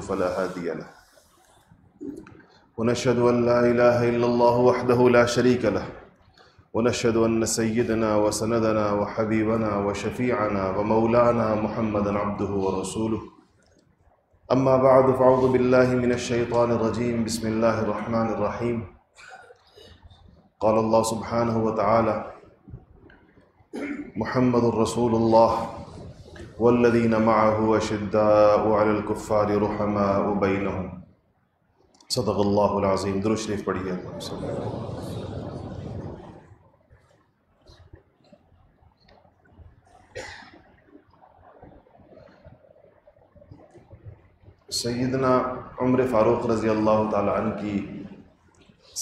فلا هادي له. ونشهد أن لا إله إلا الله وحده لا شريك له. ونشهد أن سيدنا وسندنا وحبيبنا وشفيعنا ومولانا محمدا عبده ورسوله. أما بعد، فأعوذ بالله من الشيطان الرجيم. بسم الله الرحمن الرحيم. قال الله سبحانه وتعالى محمد رسول الله. والذين معه أشداء على الكفار رحماء بينهم صدق اللہ العظیم. درو شریف پڑھیے سیدنا عمر فاروق رضی اللہ تعالیٰ عنہ کی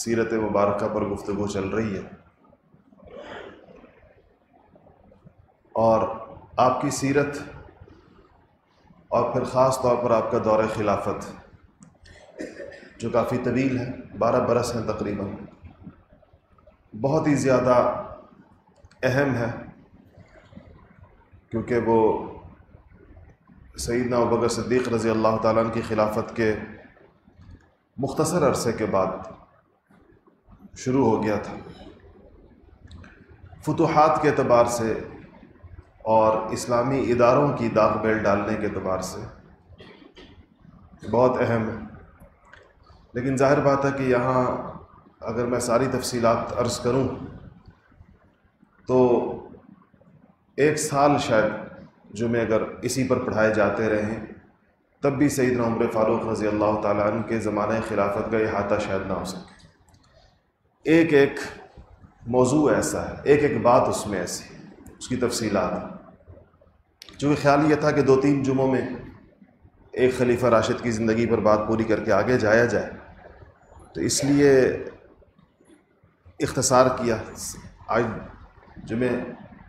سیرت مبارکہ پر گفتگو چل رہی ہے اور آپ کی سیرت اور پھر خاص طور پر آپ کا دور خلافت، جو کافی طویل ہے، بارہ برس ہیں تقریباً۔ بہت ہی زیادہ اہم ہے، کیونکہ وہ سیدنا ابکر صدیق رضی اللہ تعالیٰ کی خلافت کے مختصر عرصے کے بعد شروع ہو گیا تھا۔ فتوحات کے اعتبار سے اور اسلامی اداروں کی داغ بیل ڈالنے کے اعتبار سے بہت اہم ہے۔ لیکن ظاہر بات ہے کہ یہاں اگر میں ساری تفصیلات عرض کروں تو ایک سال شاید جو میں اگر اسی پر پڑھائے جاتے رہیں تب بھی سعید عمر فاروق رضی اللہ تعالیٰ عنہ کے زمانۂ خلافت کا احاطہ شاید نہ ہو سکے۔ ایک ایک موضوع ایسا ہے، ایک ایک بات اس میں ایسی۔ اس کی تفصیلات۔ جو خیال یہ تھا کہ دو تین جمعوں میں ایک خلیفہ راشد کی زندگی پر بات پوری کر کے آگے جایا جائے۔ تو اس لیے اختصار کیا۔ آج جمعے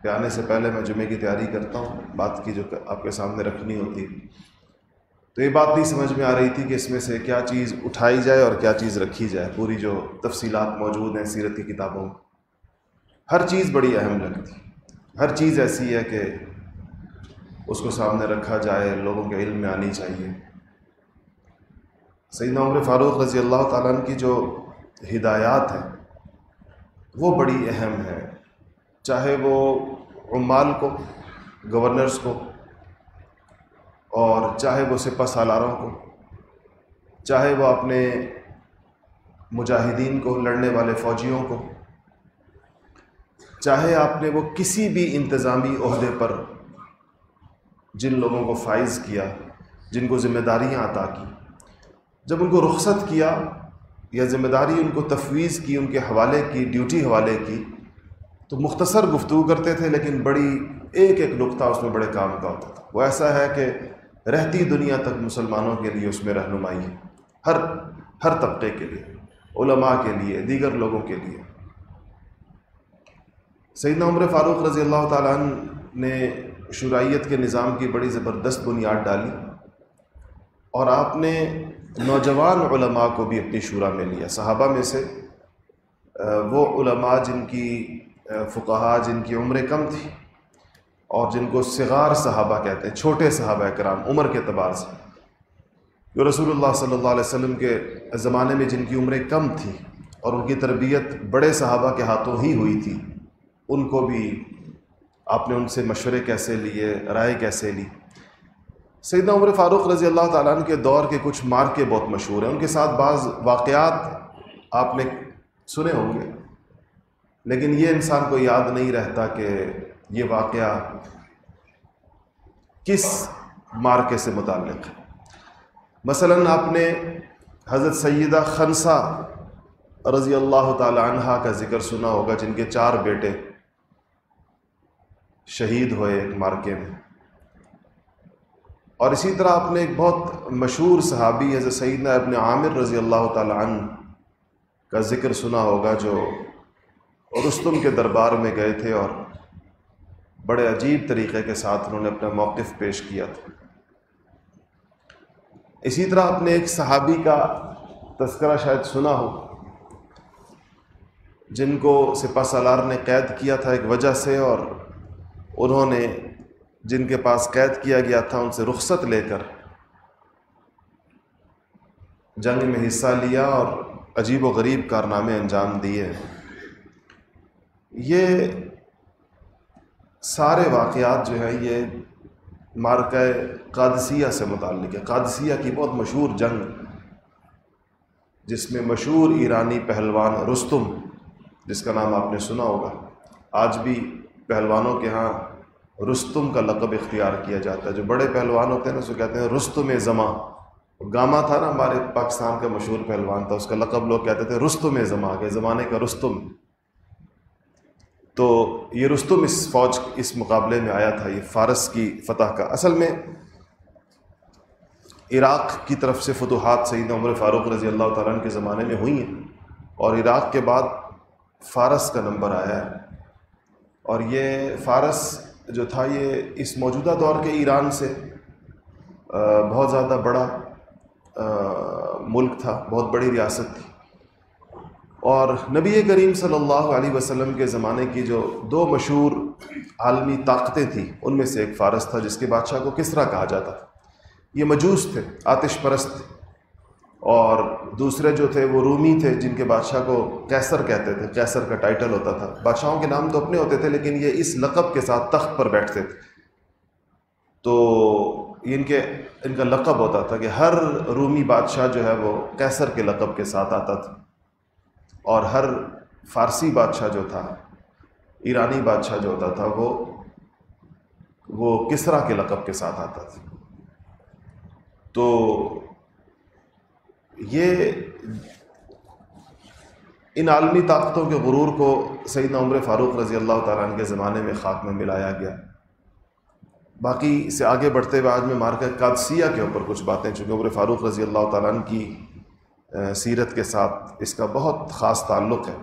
پہ آنے سے پہلے میں جمعے کی تیاری کرتا ہوں۔ بات کی جو آپ کے سامنے رکھنی ہوتی۔ تو یہ بات نہیں سمجھ میں آ رہی تھی کہ اس میں سے کیا چیز اٹھائی جائے اور کیا چیز رکھی جائے۔ پوری جو تفصیلات موجود ہیں سیرت کی کتابوں میں۔ ہر چیز بڑی اہم لگتی۔ ہر چیز ایسی ہے کہ اس کو سامنے رکھا جائے، لوگوں کے علم میں آنی چاہیے۔ سیدنا عمر فاروق رضی اللہ تعالیٰ عنہ کی جو ہدایات ہیں، وہ بڑی اہم ہیں۔ چاہے وہ عمال کو، گورنرز کو، اور چاہے وہ سپہ سالاروں کو، چاہے وہ اپنے مجاہدین کو، لڑنے والے فوجیوں کو چاہے آپ نے وہ کسی بھی انتظامی عہدے پر جن لوگوں کو فائز کیا، جن کو ذمہ داریاں عطا کی، جب ان کو رخصت کیا یا ذمہ داری ان کو تفویض کی، ان کے حوالے کی، ڈیوٹی حوالے کی، تو مختصر گفتگو کرتے تھے، لیکن بڑی ایک ایک نقطہ اس میں بڑے کام کا ہوتا تھا۔ وہ ایسا ہے کہ رہتی دنیا تک مسلمانوں کے لیے اس میں رہنمائی ہے، ہر ہر طبقے کے لیے، علماء کے لیے، دیگر لوگوں کے لیے۔ سیدنا عمر فاروق رضی اللہ تعالیٰ نے شرائیت کے نظام کی بڑی زبردست بنیاد ڈالی اور آپ نے نوجوان علماء کو بھی اپنی شورا میں لیا۔ صحابہ میں سے وہ علماء جن کی فقہا جن کی عمریں کم تھی اور جن کو صغار صحابہ کہتے ہیں، چھوٹے صحابہ کرام عمر کے اعتبار سے، جو رسول اللہ صلی اللہ علیہ وسلم کے زمانے میں جن کی عمریں کم تھی اور ان کی تربیت بڑے صحابہ کے ہاتھوں ہی ہوئی تھی۔ ان کو بھی آپ نے ان سے مشورے کیسے لیے، رائے کیسے لی؟ سیدنا عمر فاروق رضی اللہ تعالیٰ عنہ کے دور کے کچھ مارکے بہت مشہور ہیں۔ ان کے ساتھ بعض واقعات آپ نے سنے ہوں گے۔ لیکن یہ انسان کو یاد نہیں رہتا کہ یہ واقعہ کس مارکے سے متعلق ہے۔ مثلا آپ نے حضرت سیدہ خنسا رضی اللہ تعالی عنہ کا ذکر سنا ہوگا، جن کے چار بیٹے شہید ہوئے ایک مارکے میں۔ اور اسی طرح آپ نے ایک بہت مشہور صحابی حضرت سیدنا ابن عامر رضی اللہ تعالی عنہ کا ذکر سنا ہوگا، جو رستم کے دربار میں گئے تھے اور بڑے عجیب طریقے کے ساتھ انہوں نے اپنا موقف پیش کیا تھا۔ اسی طرح آپ نے ایک صحابی کا تذکرہ شاید سنا ہو، جن کو سپا سالار نے قید کیا تھا ایک وجہ سے اور انہوں نے جن کے پاس قید کیا گیا تھا، ان سے رخصت لے کر جنگ میں حصہ لیا اور عجیب و غریب کارنامے انجام دیے۔ یہ سارے واقعات جو ہیں، یہ مارکہ قادسیہ سے متعلق ہے۔ قادسیہ کی بہت مشہور جنگ، جس میں مشہور ایرانی پہلوان رستم، جس کا نام آپ نے سنا ہوگا، آج بھی پہلوانوں کے ہاں رستم کا لقب اختیار کیا جاتا ہے۔ جو بڑے پہلوان ہوتے ہیں نا اسے کہتے ہیں رستم زماں گاما تھا نا ہمارے پاکستان کا مشہور پہلوان تھا، اس کا لقب لوگ کہتے تھے رستم زماں کے زمانے کا رستم۔ تو یہ رستم اس فوج، اس مقابلے میں آیا تھا، یہ فارس کی فتح کا۔ اصل میں عراق کی طرف سے فتوحات سعید عمر فاروق رضی اللہ تعالیٰ کے زمانے میں ہوئی ہیں اور عراق کے بعد فارس کا نمبر آیا ہے۔ اور یہ فارس جو تھا، یہ اس موجودہ دور کے ایران سے بہت زیادہ بڑا ملک تھا، بہت بڑی ریاست تھی۔ اور نبی کریم صلی اللہ علیہ وسلم کے زمانے کی جو دو مشہور عالمی طاقتیں تھیں، ان میں سے ایک فارس تھا، جس کے بادشاہ کو کس طرح کہا جاتا تھا۔ یہ مجوس تھے، آتش پرست تھے۔ اور دوسرے جو تھے وہ رومی تھے جن کے بادشاہ کو کیسر کہتے تھے، کیسر کا ٹائٹل ہوتا تھا۔ بادشاہوں کے نام تو اپنے ہوتے تھے، لیکن یہ اس لقب کے ساتھ تخت پر بیٹھتے تھے۔ تو ان کے، ان کا لقب ہوتا تھا کہ ہر رومی بادشاہ جو ہے وہ کیسر کے لقب کے ساتھ آتا تھا۔ اور ہر فارسی بادشاہ جو تھا، ایرانی بادشاہ جو ہوتا تھا، وہ وہ کسرا کے لقب کے ساتھ آتا تھا۔ تو یہ ان عالمی طاقتوں کے غرور کو سیدنا عمر فاروق رضی اللہ تعالیٰ عنہ کے زمانے میں خاک میں ملایا گیا۔ باقی سے آگے بڑھتے ہوئے آج میں مارکیٹ قادسیہ کے اوپر کچھ باتیں، چونکہ عمر فاروق رضی اللہ تعالیٰ عنہ کی سیرت کے ساتھ اس کا بہت خاص تعلق ہے۔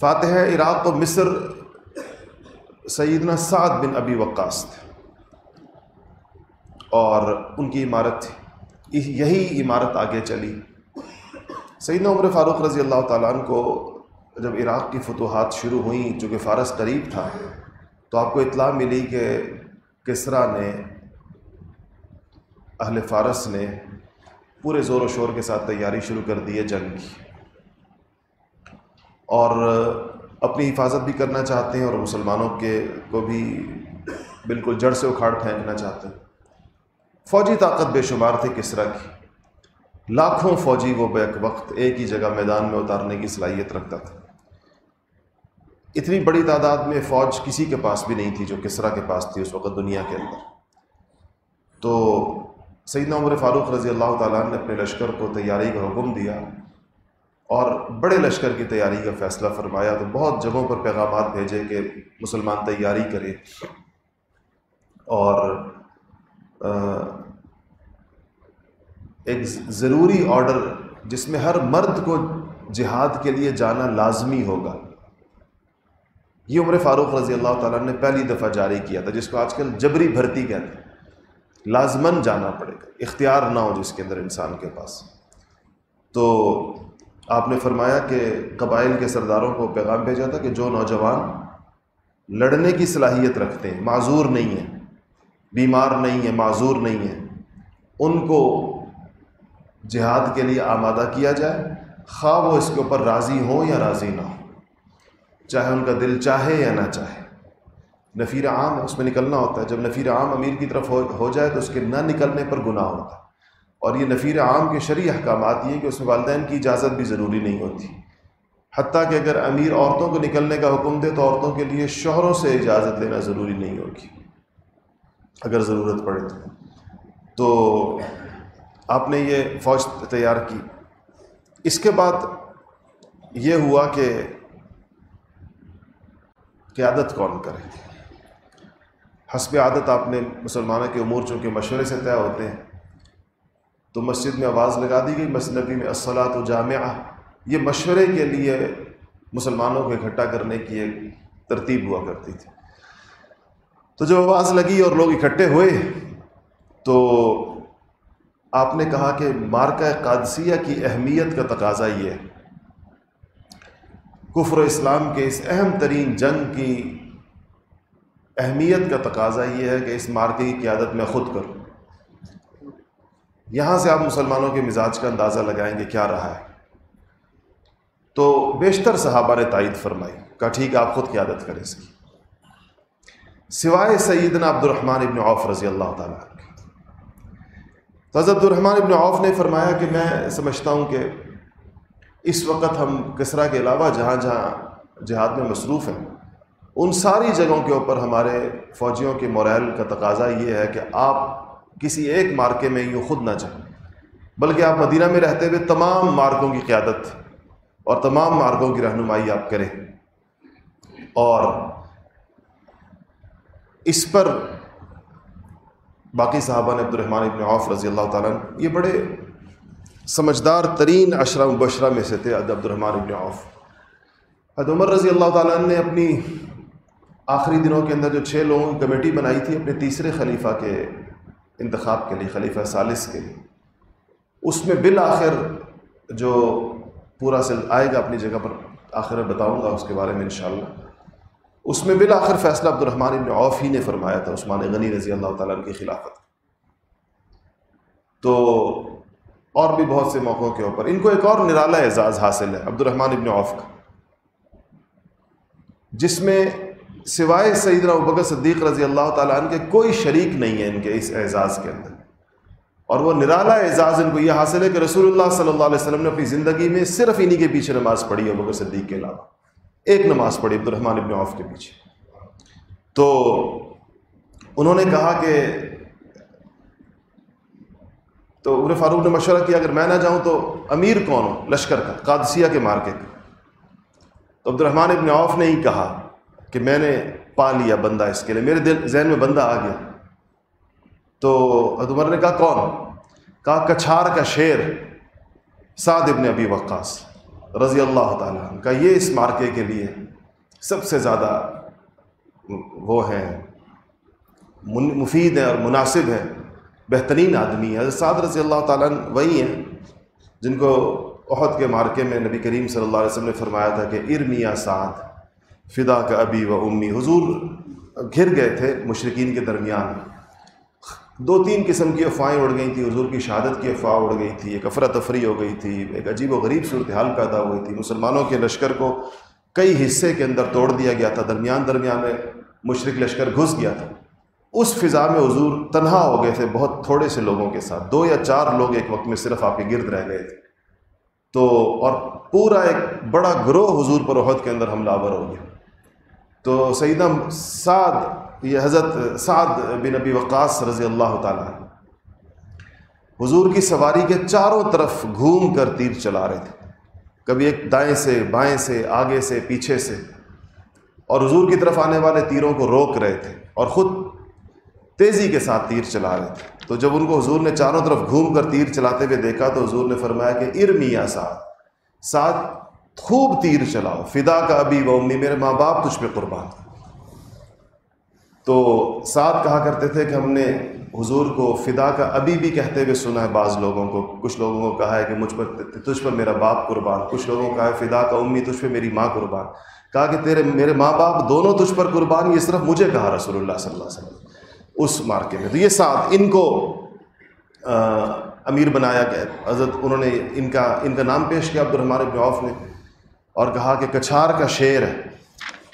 فاتح عراق و مصر سیدنا سعد بن ابی وقاص تھے اور ان کی عمارت تھی۔ یہی عمارت آگے چلی۔ سیدنا عمر فاروق رضی اللہ تعالیٰ عنہ کو جب عراق کی فتوحات شروع ہوئیں، چونکہ فارس قریب تھا، تو آپ کو اطلاع ملی کہ کسرا نے، اہل فارس نے پورے زور و شور کے ساتھ تیاری شروع کر دی ہے جنگ کی۔ اور اپنی حفاظت بھی کرنا چاہتے ہیں اور مسلمانوں کے کو بھی بالکل جڑ سے اکھاڑ پھینکنا چاہتے ہیں۔ فوجی طاقت بے شمار تھی کسرا کی؟ لاکھوں فوجی وہ بیک وقت ایک ہی جگہ میدان میں اتارنے کی صلاحیت رکھتا تھا۔ اتنی بڑی تعداد میں فوج کسی کے پاس بھی نہیں تھی جو کسرا کے پاس تھی اس وقت دنیا کے اندر۔ تو سیدنا عمر فاروق رضی اللہ تعالیٰ نے اپنے لشکر کو تیاری کا حکم دیا اور بڑے لشکر کی تیاری کا فیصلہ فرمایا تو بہت جگہوں پر پیغامات بھیجے کہ مسلمان تیاری کرے۔ اور ایک ضروری آرڈر جس میں ہر مرد کو جہاد کے لیے جانا لازمی ہوگا۔ یہ عمر فاروق رضی اللہ تعالیٰ نے پہلی دفعہ جاری کیا تھا، جس کو آج کل جبری بھرتی کہتے ہیں۔ لازمن جانا پڑے گا، اختیار نہ ہو جس کے اندر انسان کے پاس۔ تو آپ نے فرمایا کہ قبائل کے سرداروں کو پیغام بھیجا تھا کہ جو نوجوان لڑنے کی صلاحیت رکھتے ہیں، معذور نہیں ہیں، بیمار نہیں ہیں، معذور نہیں ہیں، ان کو جہاد کے لیے آمادہ کیا جائے، خواہ وہ اس کے اوپر راضی ہوں یا راضی نہ ہو۔ چاہے ان کا دل چاہے یا نہ چاہے۔ نفیر عام اس میں نکلنا ہوتا ہے۔ جب نفیر عام امیر کی طرف ہو جائے تو اس کے نہ نکلنے پر گناہ ہوتا ہے۔ اور یہ نفیر عام کے شرعی احکامات یہ کہ اس میں والدین کی اجازت بھی ضروری نہیں ہوتی۔ حتیٰ کہ اگر امیر عورتوں کو نکلنے کا حکم دے تو عورتوں کے لیے شوہروں سے اجازت لینا ضروری نہیں ہوگی۔ اگر ضرورت پڑے تو۔ تو آپ نے یہ فوج تیار کی۔ اس کے بعد یہ ہوا کہ قیادت کون کرے۔ حسب عادت آپ نے مسلمانوں کے امور چونکہ مشورے سے طے ہوتے ہیں۔ تو مسجد میں آواز لگا دی گئی مسنبی میں اصلاۃ و جامعہ۔ یہ مشورے کے لیے مسلمانوں کو اکٹھا کرنے کی ایک ترتیب ہوا کرتی تھی۔ تو جب آواز لگی اور لوگ اکٹھے ہوئے، تو آپ نے کہا کہ مارکہ قادسیہ کی اہمیت کا تقاضا یہ ہے۔ کفر و اسلام کے اس اہم ترین جنگ کی اہمیت کا تقاضا یہ ہے کہ اس مارکے کی قیادت میں خود کروں یہاں سے آپ مسلمانوں کے مزاج کا اندازہ لگائیں گے کیا رہا ہے۔ تو بیشتر صحابہ نے تائید فرمائی، کہا ٹھیک ہے، آپ خود قیادت کریں اس کی۔ سوائے سیدنا عبد الرحمٰن ابن عوف رضی اللہ تعالیٰ تو حضرت الرحمٰن ابن عوف نے فرمایا کہ میں سمجھتا ہوں کہ اس وقت ہم کسرا کے علاوہ جہاں جہاں جہاد میں مصروف ہیں، ان ساری جگہوں کے اوپر ہمارے فوجیوں کے موریل کا تقاضا یہ ہے کہ آپ کسی ایک مارکے میں یوں خود نہ جائیں۔ بلکہ آپ مدینہ میں رہتے ہوئے تمام مارکوں کی قیادت اور تمام مارکوں کی رہنمائی آپ کریں۔ اور اس پر باقی صحابہ نے عبد الرحمٰن ابن عوف رضی اللہ تعالیٰ یہ بڑے سمجھدار ترین اشرا مبشرہ میں سے تھے عبد الرحمٰن ابن عوف۔ حد عمر رضی اللہ تعالیٰ نے اپنی آخری دنوں کے اندر جو چھ لوگوں کی کمیٹی بنائی تھی، اپنے تیسرے خلیفہ کے انتخاب کے لیے، خلیفہ ثالث کے لیے۔ اس میں بالآخر جو پورا سل آئے گا اپنی جگہ پر، آخر میں بتاؤں گا اس کے بارے میں انشاءاللہ۔ اس میں بالآخر فیصلہ عبد الرحمٰن ابن عوف ہی نے فرمایا تھا، عثمان غنی رضی اللہ تعالیٰ کی خلافت۔ تو اور بھی بہت سے موقعوں کے اوپر، ان کو ایک اور نرالا اعزاز حاصل ہے عبد الرحمٰن ابن عوف کا۔ جس میں سوائے سعید ابکر صدیق رضی اللہ تعالیٰ عنہ کے کوئی شریک نہیں ہے ان کے اس اعزاز کے اندر۔ اور وہ نرالا اعزاز ان کو یہ حاصل ہے کہ رسول اللہ صلی اللہ علیہ وسلم نے اپنی زندگی میں صرف انہی کے پیچھے نماز پڑھی ہے بکر صدیق کے علاوہ۔ ایک نماز پڑھی عبد الرحمٰن ابن عوف کے پیچھے۔ تو انہوں نے کہا کہ تو عمر فاروق نے مشورہ کیا، اگر میں نہ جاؤں تو امیر کون ہو؟ لشکر کا، قادسیہ کے مارکے کا تو عبد الرحمٰن ابن عوف نے ہی کہا کہ میں نے پا لیا بندہ اس کے لیے، میرے دل ذہن میں بندہ آ گیا۔ تو عمر نے کہا، کون؟ کہا، کچھار کا شیر سعد ابن ابی وقاص۔ رضی اللہ تعالیٰ کا یہ اس مارکے کے لیے سب سے زیادہ وہ ہیں مفید ہیں اور مناسب ہیں بہترین آدمی ہے۔ سعد رضی اللہ تعالیٰ وہی ہیں جن کو عہد کے مارکے میں نبی کریم صلی اللہ علیہ وسلم نے فرمایا تھا کہ ارمیا سعد، فدا کا ابی و امی۔ حضور گھر گئے تھے مشرقین کے درمیان۔ دو تین قسم کی افواہیں اڑ گئی تھیں، حضور کی شہادت کی افواہ اڑ گئی تھی، ایک افراتفری ہو گئی تھی، ایک عجیب و غریب صورتحال پیدا ہوئی تھی۔ مسلمانوں کے لشکر کو کئی حصے کے اندر توڑ دیا گیا تھا، درمیان درمیان میں مشرق لشکر گھس گیا تھا۔ اس فضا میں حضور تنہا ہو گئے تھے بہت تھوڑے سے لوگوں کے ساتھ، دو یا چار لوگ ایک وقت میں صرف آپ کے گرد رہ گئے تھے۔ تو، اور پورا ایک بڑا گروہ حضور پر عہد کے اندر حملہ آور ہو گیا۔ تو سیدم سعد یہ حضرت سعد بن نبی وقاص رضی اللہ تعالیٰ حضور کی سواری کے چاروں طرف گھوم کر تیر چلا رہے تھے۔ کبھی ایک دائیں سے، بائیں سے، آگے سے، پیچھے سے۔ اور حضور کی طرف آنے والے تیروں کو روک رہے تھے اور خود تیزی کے ساتھ تیر چلا رہے تھے۔ تو جب ان کو حضور نے چاروں طرف گھوم کر تیر چلاتے ہوئے دیکھا تو حضور نے فرمایا کہ ارمیا سعد سعد خوب تیر چلاؤ، فدا کا ابھی و امی، میرے ماں باپ تجھ پہ قربان۔ تو ساتھ کہا کرتے تھے کہ ہم نے حضور کو فدا کا ابھی بھی کہتے ہوئے سنا ہے بعض لوگوں کو۔ کچھ لوگوں کو کہا ہے کہ مجھ پر تجھ پر میرا باپ قربان۔ کچھ لوگوں کو کہا ہے فدا کا امی تجھ پہ میری ماں قربان۔ کہا کہ تیرے میرے ماں باپ دونوں تجھ پر قربان، یہ صرف مجھے کہا رسول اللہ صلی اللہ علیہ وسلم۔ اس مارکے میں۔ تو یہ ساتھ ان کو امیر بنایا گیا۔ حضرت انہوں نے ان کا ان کا نام پیش کیا عبد الرحمٰن ابن عوف نے۔ اور کہا کہ کچھار کا شعر ہے۔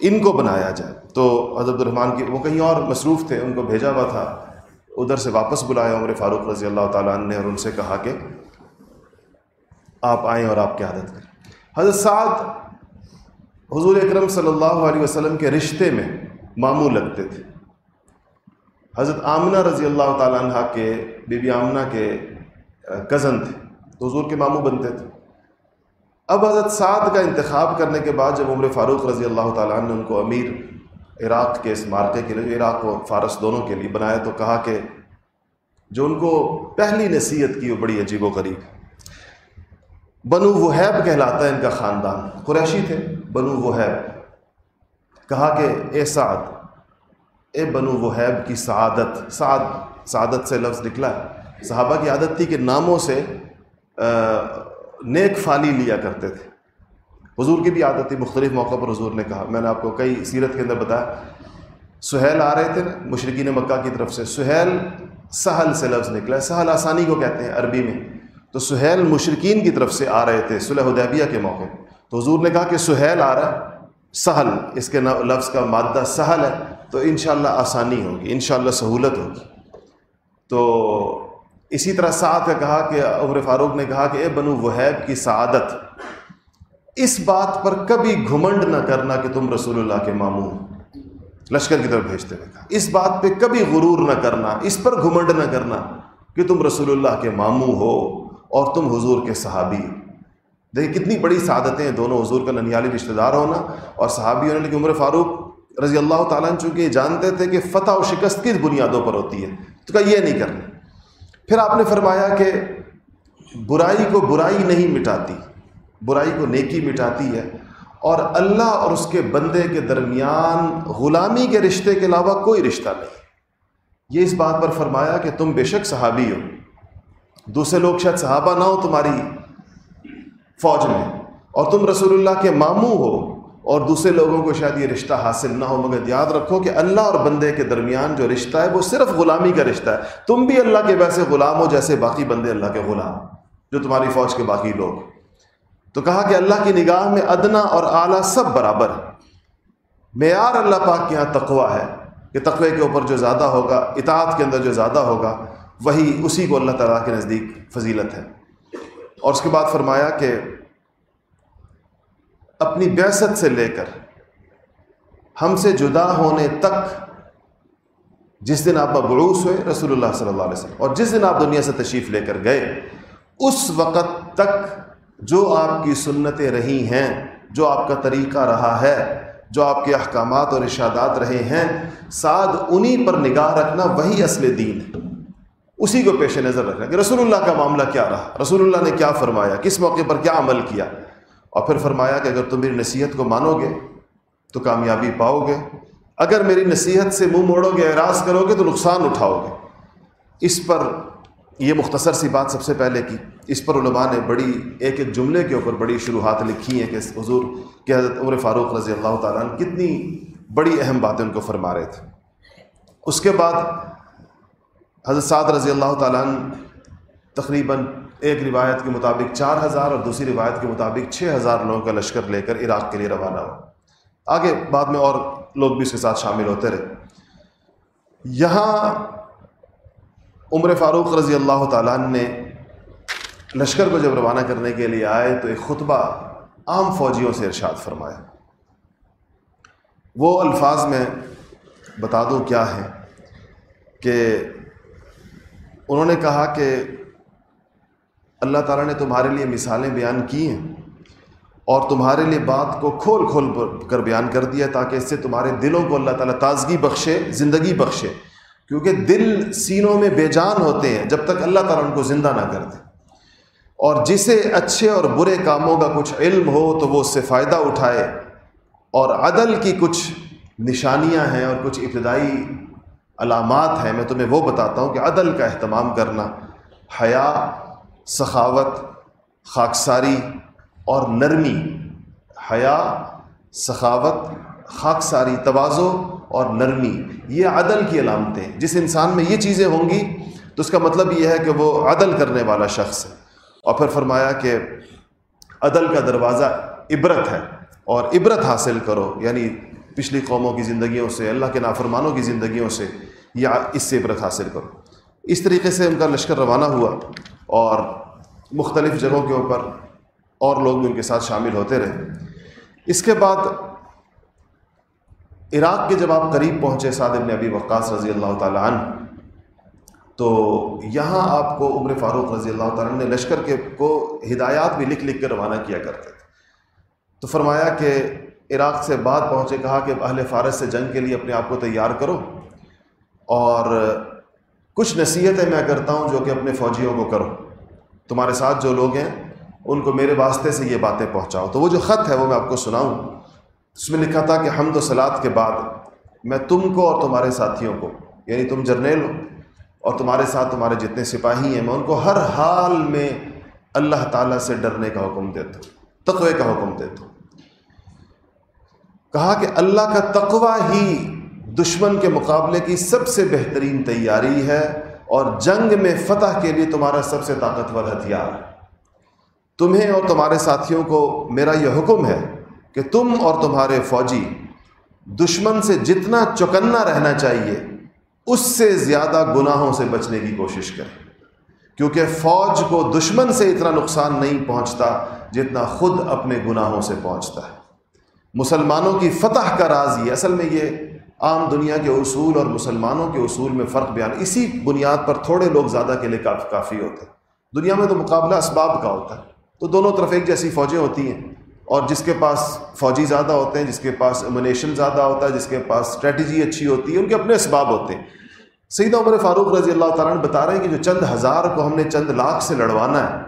ان کو بنایا جائے۔ تو حضرت الرحمٰن کی وہ کہیں اور مصروف تھے، ان کو بھیجا ہوا تھا۔ ادھر سے واپس بلایا عمر فاروق رضی اللہ تعالیٰ عنہ نے اور ان سے کہا کہ آپ آئیں اور آپ کی عادت کریں۔ حضرت سعد حضور اکرم صلی اللہ علیہ وسلم کے رشتے میں ماموں لگتے تھے۔ حضرت آمنہ رضی اللہ تعالیٰ عنہ کے، بی بی آمنہ کے کزن تھے۔ تو حضور کے ماموں بنتے تھے۔ اب حضرت سعد کا انتخاب کرنے کے بعد جب عمر فاروق رضی اللہ تعالیٰ نے ان کو امیر عراق کے اس مارکے کے لیے، عراق و فارس دونوں کے لیے بنایا تو کہا کہ جو ان کو پہلی نصیحت کی وہ بڑی عجیب و غریب بنو وحیب کہلاتا ہے ان کا خاندان۔ قریشی تھے، بنو وحیب کہا کہ اے سعد، اے بنو وحیب کی سعادت۔ سعد، سعادت سے لفظ نکلا ہے۔ صحابہ کی عادت تھی کہ ناموں سے نیک فالی لیا کرتے تھے۔ حضور کی بھی عادت تھی، مختلف موقع پر حضور نے کہا۔ میں نے آپ کو کئی سیرت کے اندر بتایا۔ سہیل آ رہے تھے نا، مشرقین مکہ کی طرف سے۔ سہیل سہل سے لفظ نکلا سہل آسانی کو کہتے ہیں عربی میں۔ تو سہیل مشرقین کی طرف سے آ رہے تھے صلح حدیبیہ کے موقع تو حضور نے کہا کہ سہیل آ رہا ہے۔ سہل، اس کے لفظ کا مادہ سہل ہے۔ تو انشاءاللہ آسانی ہوگی، انشاءاللہ سہولت ہوگی۔ تو اسی طرح سعد کا کہا کہ، عمر فاروق نے کہا کہ، اے بنو وحیب کی سعادت، اس بات پر کبھی گھمنڈ نہ کرنا کہ تم رسول اللہ کے ماموں لشکر کی طرف بھیجتے ہوئے کہا۔ اس بات پہ کبھی غرور نہ کرنا، اس پر گھمنڈ نہ کرنا کہ تم رسول اللہ کے ماموں ہو اور تم حضور کے صحابی۔ دیکھیں کتنی بڑی سعادتیں ہیں دونوں حضور کا ننیالی رشتہ دار ہونا اور صحابی ہونے لیکن عمر فاروق رضی اللہ تعالیٰ چونکہ یہ جانتے تھے کہ فتح و شکست کس بنیادوں پر ہوتی ہے، تو کہا یہ نہیں کرنا۔ پھر آپ نے فرمایا کہ برائی کو برائی نہیں مٹاتی، برائی کو نیکی مٹاتی ہے۔ اور اللہ اور اس کے بندے کے درمیان غلامی کے رشتے کے علاوہ کوئی رشتہ نہیں۔ یہ اس بات پر فرمایا کہ تم بے شک صحابی ہو۔ دوسرے لوگ شاید صحابہ نہ ہو تمہاری فوج میں، اور تم رسول اللہ کے ماموں ہو۔ اور دوسرے لوگوں کو شاید یہ رشتہ حاصل نہ ہو، مگر یاد رکھو کہ اللہ اور بندے کے درمیان جو رشتہ ہے، وہ صرف غلامی کا رشتہ ہے۔ تم بھی اللہ کے ویسے غلام ہو جیسے باقی بندے اللہ کے غلام، جو تمہاری فوج کے باقی لوگ۔ تو کہا کہ اللہ کی نگاہ میں ادنا اور اعلیٰ سب برابر ہے معیار اللہ پاک کے یہاں تقوا ہے، کہ تقوے کے اوپر جو زیادہ ہوگا، اطاعت کے اندر جو زیادہ ہوگا، وہی اسی کو اللہ تعالیٰ کے نزدیک فضیلت ہے۔ اور اس کے بعد فرمایا کہ اپنی بیست سے لے کر ہم سے جدا ہونے تک جس دن آپ مبعوث ہوئے رسول اللہ صلی اللہ علیہ وسلم، اور جس دن آپ دنیا سے تشریف لے کر گئے، اس وقت تک جو آپ کی سنتیں رہی ہیں، جو آپ کا طریقہ رہا ہے، جو آپ کے احکامات اور ارشادات رہے ہیں سعد انہی پر نگاہ رکھنا وہی اصل دین ہے۔ اسی کو پیش نظر رکھنا کہ رسول اللہ کا معاملہ کیا رہا؟ رسول اللہ نے کیا فرمایا؟ کس موقع پر کیا عمل کیا؟ اور پھر فرمایا کہ اگر تم میری نصیحت کو مانو گے تو کامیابی پاؤ گے۔ اگر میری نصیحت سے منہ موڑو گے، اعراض کرو گے تو نقصان اٹھاؤ گے۔ اس پر یہ مختصر سی بات سب سے پہلے کی۔ اس پر علماء نے بڑی ایک ایک جملے کے اوپر بڑی شروحات لکھی ہیں کہ حضور کہ حضرت عمر فاروق رضی اللہ تعالیٰ نے کتنی بڑی اہم باتیں ان کو فرما رہے تھے۔ اس کے بعد حضرت سعد رضی اللہ تعالیٰ تقریباً ایک روایت کے مطابق چار ہزار اور دوسری روایت کے مطابق چھ ہزار لوگوں کا لشکر لے کر عراق کے لیے روانہ ہوا۔ آگے بعد میں اور لوگ بھی اس کے ساتھ شامل ہوتے رہے۔ یہاں عمر فاروق رضی اللہ تعالیٰ نے لشکر کو جب روانہ کرنے کے لیے آئے تو ایک خطبہ عام فوجیوں سے ارشاد فرمایا۔ وہ الفاظ میں بتا دوں کیا ہے کہ انہوں نے کہا کہ اللہ تعالیٰ نے تمہارے لیے مثالیں بیان کی ہیں اور تمہارے لیے بات کو کھول کھول کر بیان کر دیا تاکہ اس سے تمہارے دلوں کو اللہ تعالیٰ تازگی بخشے، زندگی بخشے۔ کیونکہ دل سینوں میں بے جان ہوتے ہیں جب تک اللہ تعالیٰ ان کو زندہ نہ کر دے۔ اور جسے اچھے اور برے کاموں کا کچھ علم ہو تو وہ اس سے فائدہ اٹھائے۔ اور عدل کی کچھ نشانیاں ہیں اور کچھ ابتدائی علامات ہیں۔ میں تمہیں وہ بتاتا ہوں کہ عدل کا اہتمام کرنا حیا سخاوت، خاکساری اور نرمی، حیا، سخاوت، خاکساری توازو اور نرمی، یہ عدل کی علامتیں جس انسان میں یہ چیزیں ہوں گی تو اس کا مطلب یہ ہے کہ وہ عدل کرنے والا شخص ہے۔ اور پھر فرمایا کہ عدل کا دروازہ عبرت ہے اور عبرت حاصل کرو۔ یعنی پچھلی قوموں کی زندگیوں سے، اللہ کے نافرمانوں کی زندگیوں سے یا اس سے عبرت حاصل کرو۔ اس طریقے سے ان کا لشکر روانہ ہوا۔ اور مختلف جگہوں کے اوپر اور لوگ بھی ان کے ساتھ شامل ہوتے رہے۔ اس کے بعد عراق کے جب آپ قریب پہنچے سعد ابن ابی وقاص رضی اللہ تعالیٰ عنہ، تو یہاں آپ کو عمر فاروق رضی اللہ تعالیٰ نے لشکر کے کو ہدایات بھی لکھ لکھ کر روانہ کیا کرتے تھے۔ تو فرمایا کہ عراق سے بعد پہنچے، کہا کہ اہل فارس سے جنگ کے لیے اپنے آپ کو تیار کرو اور کچھ نصیحتیں میں کرتا ہوں جو کہ اپنے فوجیوں کو کرو تمہارے ساتھ جو لوگ ہیں، ان کو میرے واسطے سے یہ باتیں پہنچاؤ۔ تو وہ جو خط ہے وہ میں آپ کو سناؤں۔ اس میں لکھا تھا کہ حمد و سلاد کے بعد میں تم کو اور تمہارے ساتھیوں کو یعنی تم جرنیل ہو، اور تمہارے ساتھ تمہارے جتنے سپاہی ہیں، میں ان کو ہر حال میں اللہ تعالیٰ سے ڈرنے کا حکم دیتا ہوں، تقوی کا حکم دیتا ہوں۔ کہا کہ اللہ کا تقوی ہی دشمن کے مقابلے کی سب سے بہترین تیاری ہے اور جنگ میں فتح کے لیے تمہارا سب سے طاقتور ہتھیار۔ تمہیں اور تمہارے ساتھیوں کو میرا یہ حکم ہے کہ تم اور تمہارے فوجی دشمن سے جتنا چکنا رہنا چاہیے، اس سے زیادہ گناہوں سے بچنے کی کوشش کریں۔ کیونکہ فوج کو دشمن سے اتنا نقصان نہیں پہنچتا جتنا خود اپنے گناہوں سے پہنچتا ہے۔ مسلمانوں کی فتح کا راز یہ اصل میں یہ عام دنیا کے اصول اور مسلمانوں کے اصول میں فرق بیان، اسی بنیاد پر تھوڑے لوگ زیادہ کے لیے کافی ہوتے ہیں۔ دنیا میں تو مقابلہ اسباب کا ہوتا ہے، تو دونوں طرف ایک جیسی فوجیں ہوتی ہیں اور جس کے پاس فوجی زیادہ ہوتے ہیں، جس کے پاس امنیشن زیادہ ہوتا ہے، جس کے پاس اسٹریٹجی اچھی ہوتی ہے، ان کے اپنے اسباب ہوتے ہیں۔ سیدہ عمر فاروق رضی اللہ تعالیٰ نے بتا رہے ہیں کہ جو چند ہزار کو ہم نے چند لاکھ سے لڑوانا ہے،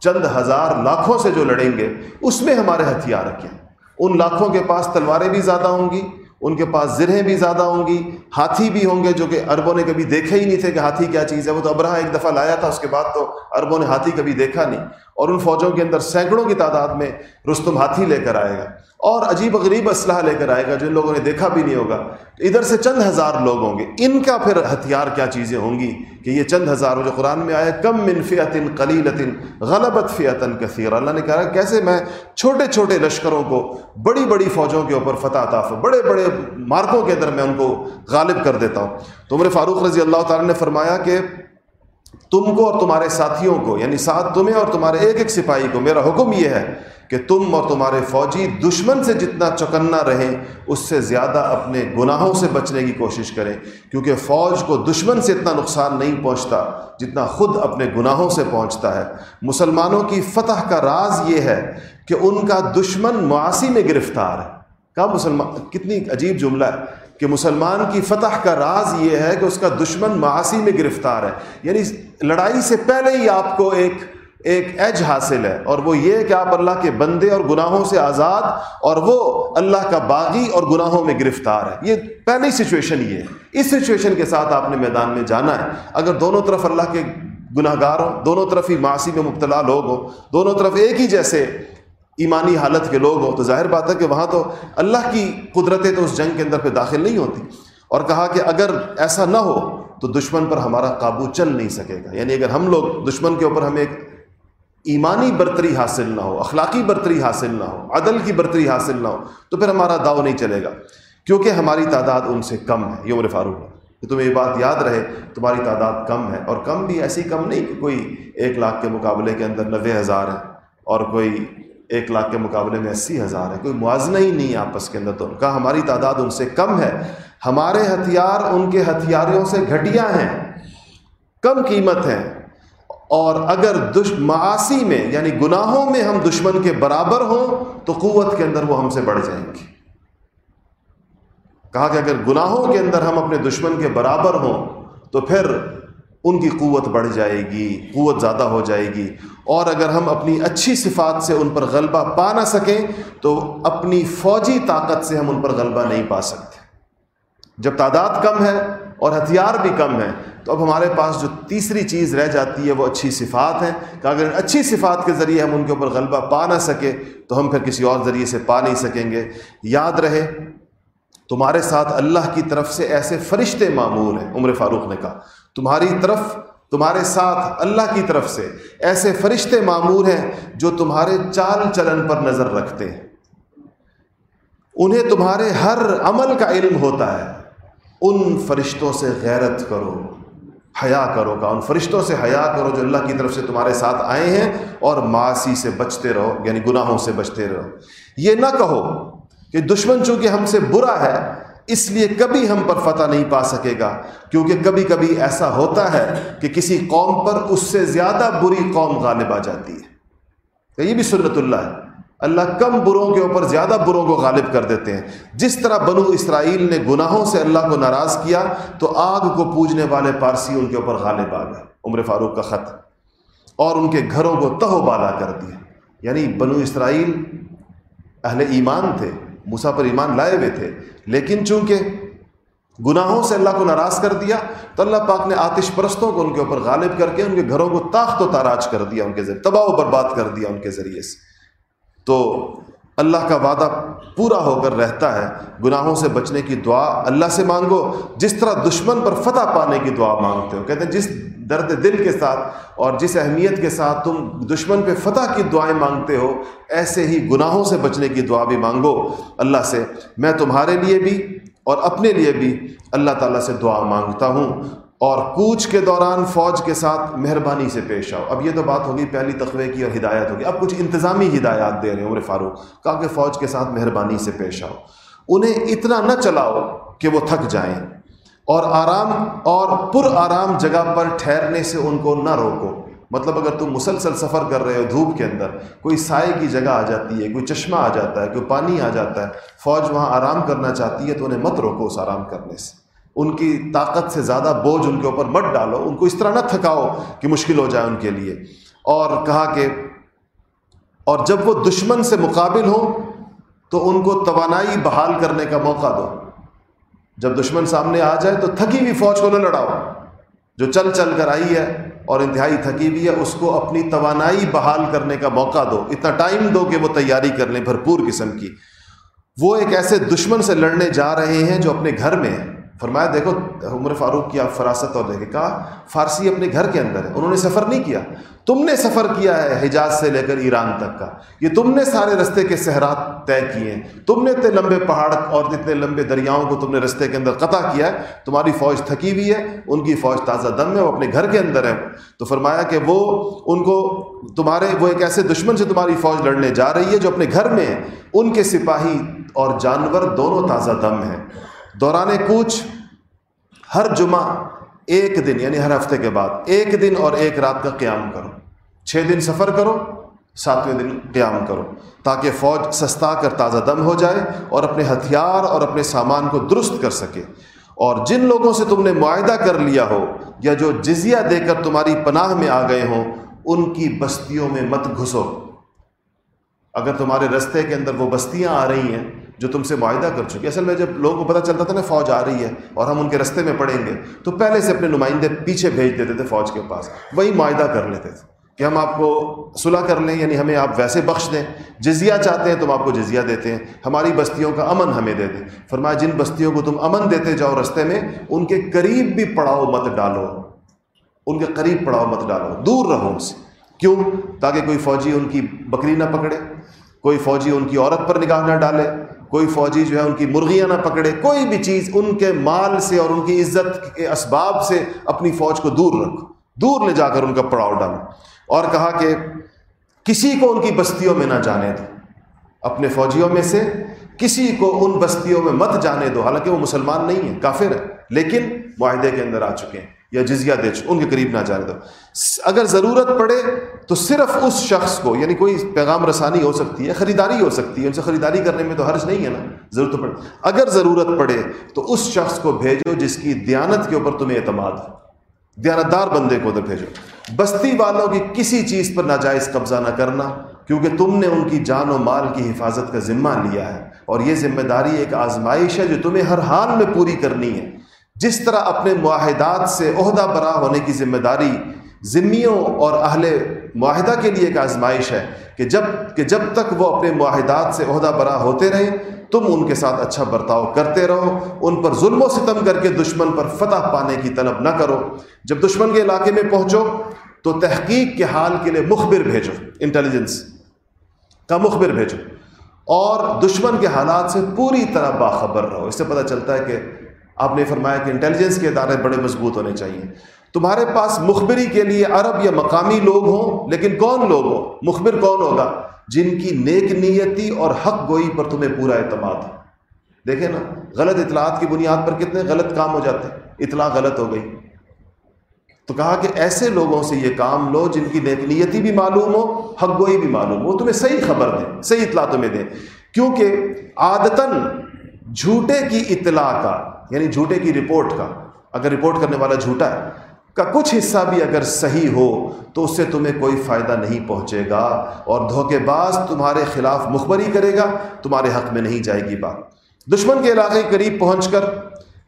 چند ہزار لاکھوں سے جو لڑیں گے، اس میں ہمارے ہتھیار رکھیں ان لاکھوں کے پاس تلواریں بھی زیادہ ہوں گی ان کے پاس زرہیں بھی زیادہ ہوں گی، ہاتھی بھی ہوں گے جو کہ عربوں نے کبھی دیکھے ہی نہیں تھے کہ ہاتھی کیا چیز ہے۔ وہ تو ابراہ ایک دفعہ لایا تھا، اس کے بعد تو عربوں نے ہاتھی کبھی دیکھا نہیں۔ اور ان فوجوں کے اندر سینکڑوں کی تعداد میں رستم ہاتھی لے کر آئے گا۔ اور عجیب و غریب اسلحہ لے کر آئے گا جو ان لوگوں نے دیکھا بھی نہیں ہوگا۔ ادھر سے چند ہزار لوگ ہوں گے۔ ان کا پھر ہتھیار کیا چیزیں ہوں گی کہ یہ چند ہزار جو قرآن میں آیا کم من فیتن قلیلتن غلبت فیتن کثیر اللہ نے کہا کیسے میں چھوٹے چھوٹے لشکروں کو بڑی بڑی فوجوں کے اوپر فتح طاف بڑے بڑے مارکوں کے اندر میں ان کو غالب کر دیتا ہوں۔ تو عمر فاروق رضی اللہ تعالیٰ نے فرمایا کہ تم کو اور تمہارے ساتھیوں کو یعنی ساتھ تمہیں اور تمہارے ایک ایک سپاہی کو، میرا حکم یہ ہے کہ تم اور تمہارے فوجی دشمن سے جتنا چکنا رہیں، اس سے زیادہ اپنے گناہوں سے بچنے کی کوشش کریں۔ کیونکہ فوج کو دشمن سے اتنا نقصان نہیں پہنچتا جتنا خود اپنے گناہوں سے پہنچتا ہے۔ مسلمانوں کی فتح کا راز یہ ہے کہ ان کا دشمن معاشی میں گرفتار ہے۔ کہا مسلمان، کتنی عجیب جملہ ہے۔ کہ مسلمان کی فتح کا راز یہ ہے کہ اس کا دشمن معاشی میں گرفتار ہے۔ یعنی لڑائی سے پہلے ہی آپ کو ایک ایک ایج حاصل ہے۔ اور وہ یہ کہ آپ اللہ کے بندے اور گناہوں سے آزاد اور وہ اللہ کا باغی اور گناہوں میں گرفتار ہے۔ یہ پہلی سچویشن یہ ہے۔ اس سچویشن کے ساتھ آپ نے میدان میں جانا ہے۔ اگر دونوں طرف اللہ کے گناہ گار ہوں دونوں طرف ہی معاشی میں مبتلا لوگ ہوں، دونوں طرف ایک ہی جیسے ایمانی حالت کے لوگ ہوں تو ظاہر بات ہے کہ وہاں تو اللہ کی قدرتیں تو اس جنگ کے اندر پہ داخل نہیں ہوتی۔ اور کہا کہ اگر ایسا نہ ہو تو دشمن پر ہمارا قابو چل نہیں سکے گا۔ یعنی اگر ہم لوگ دشمن کے اوپر ہمیں ایک ایمانی برتری حاصل نہ ہو، اخلاقی برتری حاصل نہ ہو، عدل کی برتری حاصل نہ ہو، تو پھر ہمارا داؤ نہیں چلے گا۔ کیونکہ ہماری تعداد ان سے کم ہے۔ یہ عمر فاروق ہے۔ کہ تمہیں یہ بات یاد رہے، تمہاری تعداد کم ہے۔ اور کم بھی ایسی کم نہیں کہ کوئی ایک لاکھ کے مقابلے کے اندر نوے ہزار ہے اور کوئی ایک لاکھ کے مقابلے میں اسی ہزار ہے، کوئی موازنہ ہی نہیں آپس کے اندر تو۔ کہا، ہماری تعداد ان سے کم ہے۔ ہمارے ہتھیار ان کے ہتھیاروں سے گھٹیا ہیں، کم قیمت ہیں۔ اور اگر دش معاشی میں یعنی گناہوں میں ہم دشمن کے برابر ہوں، تو قوت کے اندر وہ ہم سے بڑھ جائیں گے۔ کہا کہ اگر گناہوں کے اندر ہم اپنے دشمن کے برابر ہوں، تو پھر ان کی قوت بڑھ جائے گی، قوت زیادہ ہو جائے گی۔ اور اگر ہم اپنی اچھی صفات سے ان پر غلبہ پا نہ سکیں، تو اپنی فوجی طاقت سے ہم ان پر غلبہ نہیں پا سکتے۔ جب تعداد کم ہے اور ہتھیار بھی کم ہے، تو اب ہمارے پاس جو تیسری چیز رہ جاتی ہے، وہ اچھی صفات ہیں۔ کہ اگر اچھی صفات کے ذریعے ہم ان کے اوپر غلبہ پا نہ سکے، تو ہم پھر کسی اور ذریعے سے پا نہیں سکیں گے۔ یاد رہے تمہارے ساتھ اللہ کی طرف سے ایسے فرشتے معمور ہیں۔ عمر فاروق نے کہا، تمہاری طرف، تمہارے ساتھ اللہ کی طرف سے ایسے فرشتے معمور ہیں جو تمہارے چال چلن پر نظر رکھتے ہیں۔ انہیں تمہارے ہر عمل کا علم ہوتا ہے۔ ان فرشتوں سے غیرت کرو، حیا کرو کا۔ ان فرشتوں سے حیا کرو جو اللہ کی طرف سے تمہارے ساتھ آئے ہیں اور معاشی سے بچتے رہو یعنی گناہوں سے بچتے رہو۔ یہ نہ کہو کہ دشمن چونکہ ہم سے برا ہے، اس لیے کبھی ہم پر فتح نہیں پا سکے گا۔ کیونکہ کبھی کبھی ایسا ہوتا ہے کہ کسی قوم پر اس سے زیادہ بری قوم غالب آ جاتی ہے۔ یہ بھی سنت اللہ ہے۔ اللہ کم بروں کے اوپر زیادہ بروں کو غالب کر دیتے ہیں۔ جس طرح بنو اسرائیل نے گناہوں سے اللہ کو ناراض کیا، تو آگ کو پوجنے والے پارسی ان کے اوپر غالب آ گئے۔ عمر فاروق کا خط۔ اور ان کے گھروں کو تہو بالا کر دیا۔ یعنی بنو اسرائیل اہل ایمان تھے۔ موسا پر ایمان لائے ہوئے تھے۔ لیکن چونکہ گناہوں سے اللہ کو ناراض کر دیا، تو اللہ پاک نے آتش پرستوں کو ان کے اوپر غالب کر کے ان کے گھروں کو تاخت و تاراج کر دیا، ان کے ذریعے تباہ و برباد کر دیا ان کے ذریعے سے۔ تو اللہ کا وعدہ پورا ہو کر رہتا ہے۔ گناہوں سے بچنے کی دعا اللہ سے مانگو، جس طرح دشمن پر فتح پانے کی دعا مانگتے ہو۔ کہتے ہیں، جس درد دل کے ساتھ اور جس اہمیت کے ساتھ تم دشمن پہ فتح کی دعائیں مانگتے ہو، ایسے ہی گناہوں سے بچنے کی دعا بھی مانگو۔ اللہ سے میں تمہارے لیے بھی اور اپنے لیے بھی اللہ تعالیٰ سے دعا مانگتا ہوں۔ اور کوچ کے دوران فوج کے ساتھ مہربانی سے پیش آؤ۔ اب یہ تو بات ہوگی پہلی تقوی کی اور ہدایت ہوگی۔ اب کچھ انتظامی ہدایات دے رہے ہیں عمر فاروق، کہا کہ فوج کے ساتھ مہربانی سے پیش آؤ۔ انہیں اتنا نہ چلاؤ کہ وہ تھک جائیں۔ اور آرام اور پر آرام جگہ پر ٹھہرنے سے ان کو نہ روکو۔ مطلب اگر تم مسلسل سفر کر رہے ہو دھوپ کے اندر، کوئی سائے کی جگہ آ جاتی ہے، کوئی چشمہ آ جاتا ہے، کوئی پانی آ جاتا ہے، فوج وہاں آرام کرنا چاہتی ہے تو انہیں مت روکو اس آرام کرنے سے۔ ان کی طاقت سے زیادہ بوجھ ان کے اوپر مت ڈالو، ان کو اس طرح نہ تھکاؤ کہ مشکل ہو جائے ان کے لیے۔ اور کہا کہ، اور جب وہ دشمن سے مقابل ہوں تو ان کو توانائی بحال کرنے کا موقع دو۔ جب دشمن سامنے آ جائے تو تھکی ہوئی فوج کو نہ لڑاؤ۔ جو چل چل کر آئی ہے اور انتہائی تھکی ہوئی ہے، اس کو اپنی توانائی بحال کرنے کا موقع دو۔ اتنا ٹائم دو کہ وہ تیاری کر لیں بھرپور قسم کی۔ وہ ایک ایسے دشمن سے لڑنے جا رہے ہیں جو اپنے گھر میں ہیں۔ فرمایا دیکھو، عمر فاروق کی آپ فراست اور دیکھیں، کہا، فارسی اپنے گھر کے اندر ہے، انہوں نے سفر نہیں کیا۔ تم نے سفر کیا ہے حجاز سے لے کر ایران تک کا۔ یہ تم نے سارے رستے کے صحرات طے کیے ہیں۔ تم نے اتنے لمبے پہاڑ اور اتنے لمبے دریاؤں کو تم نے رستے کے اندر قطع کیا ہے۔ تمہاری فوج تھکی ہوئی ہے، ان کی فوج تازہ دم ہے، وہ اپنے گھر کے اندر ہے۔ تو فرمایا کہ وہ، ان کو تمہارے، وہ ایک ایسے دشمن سے تمہاری فوج لڑنے جا رہی ہے جو اپنے گھر میں ان کے سپاہی اور جانور دونوں تازہ دم ہیں۔ دوران کوچ ہر جمعہ ایک دن یعنی ہر ہفتے کے بعد ایک دن اور ایک رات کا قیام کرو۔ چھ دن سفر کرو، ساتویں دن قیام کرو۔ تاکہ فوج سستا کر تازہ دم ہو جائے اور اپنے ہتھیار اور اپنے سامان کو درست کر سکے۔ اور جن لوگوں سے تم نے معاہدہ کر لیا ہو یا جو جزیہ دے کر تمہاری پناہ میں آ گئے ہوں، ان کی بستیوں میں مت گھسو۔ اگر تمہارے رستے کے اندر وہ بستیاں آ رہی ہیں جو تم سے معاہدہ کر چکی اصل میں جب لوگوں کو پتہ چلتا تھا نا فوج آ رہی ہے اور ہم ان کے رستے میں پڑیں گے، تو پہلے سے اپنے نمائندے پیچھے بھیج دیتے تھے فوج کے پاس۔ وہی معاہدہ کر لیتے تھے کہ ہم آپ کو صلح کر لیں یعنی ہمیں آپ ویسے بخش دیں۔ جزیہ چاہتے ہیں تو ہم آپ کو جزیہ دیتے ہیں۔ ہماری بستیوں کا امن ہمیں دے دیں۔ فرمایا، جن بستیوں کو تم امن دیتے جاؤ رستے میں، ان کے قریب بھی پڑاؤ مت ڈالو۔ ان کے قریب پڑاؤ مت ڈالو۔ دور رہو ان سے۔ کیوں؟ تاکہ کوئی فوجی ان کی بکری نہ پکڑے، کوئی فوجی ان کی عورت پر نگاہ نہ ڈالے۔ کوئی فوجی جو ہے ان کی مرغیاں نہ پکڑے، کوئی بھی چیز ان کے مال سے اور ان کی عزت کے اسباب سے اپنی فوج کو دور رکھو دور لے جا کر ان کا پڑاؤ ڈالو اور کہا کہ کسی کو ان کی بستیوں میں نہ جانے دو، اپنے فوجیوں میں سے کسی کو ان بستیوں میں مت جانے دو۔ حالانکہ وہ مسلمان نہیں ہیں، کافر ہے لیکن معاہدے کے اندر آ چکے ہیں۔ یا جزیہ دے ان کے قریب نہ جانے دو۔ اگر ضرورت پڑے تو صرف اس شخص کو یعنی کوئی پیغام رسانی ہو سکتی ہے، خریداری ہو سکتی ہے، ان سے خریداری کرنے میں تو حرج نہیں ہے نا، ضرورت پڑے۔ اگر ضرورت پڑے تو اس شخص کو بھیجو جس کی دیانت کے اوپر تمہیں اعتماد ہے۔ دیانتدار بندے کو ادھر بھیجو۔ بستی والوں کی کسی چیز پر ناجائز قبضہ نہ کرنا، کیونکہ تم نے ان کی جان و مال کی حفاظت کا ذمہ لیا ہے۔ اور یہ ذمہ داری ایک آزمائش ہے جو تمہیں ہر حال میں پوری کرنی ہے۔ جس طرح اپنے معاہدات سے عہدہ برا ہونے کی ذمہ داری ذمیوں اور اہل معاہدہ کے لیے ایک آزمائش ہے کہ جبکہ جب تک وہ اپنے معاہدات سے عہدہ برا ہوتے رہیں، تم ان کے ساتھ اچھا برتاؤ کرتے رہو، ان پر ظلم و ستم کر کے دشمن پر فتح پانے کی طلب نہ کرو۔ جب دشمن کے علاقے میں پہنچو، تو تحقیق کے حال کے لیے مخبر بھیجو انٹیلیجنس کا مخبر بھیجو۔ اور دشمن کے حالات سے پوری طرح باخبر رہو۔ اس سے پتہ چلتا ہے کہ آپ نے فرمایا کہ انٹیلیجنس کے ادارے بڑے مضبوط ہونے چاہیے۔ تمہارے پاس مخبری کے لیے عرب یا مقامی لوگ ہوں، لیکن کون لوگ ہوں؟ مخبر کون ہوگا؟ جن کی نیک نیتی اور حق گوئی پر تمہیں پورا اعتماد ہے۔ دیکھیں نا، غلط اطلاعات کی بنیاد پر کتنے غلط کام ہو جاتے ہیں۔ اطلاع غلط ہو گئی۔ تو کہا کہ ایسے لوگوں سے یہ کام لو جن کی نیک نیتی بھی معلوم ہو، حق گوئی بھی معلوم ہو۔ تمہیں صحیح خبر دیں، صحیح اطلاع تمہیں دیں۔ کیونکہ عادتاً جھوٹے کی اطلاع کا یعنی جھوٹے کی رپورٹ کا، اگر رپورٹ کرنے والا جھوٹا ہے، کا کچھ حصہ بھی اگر صحیح ہو تو اس سے تمہیں کوئی فائدہ نہیں پہنچے گا اور دھوکے باز تمہارے خلاف مخبری کرے گا، تمہارے حق میں نہیں جائے گی بات۔ دشمن کے علاقے کے قریب پہنچ کر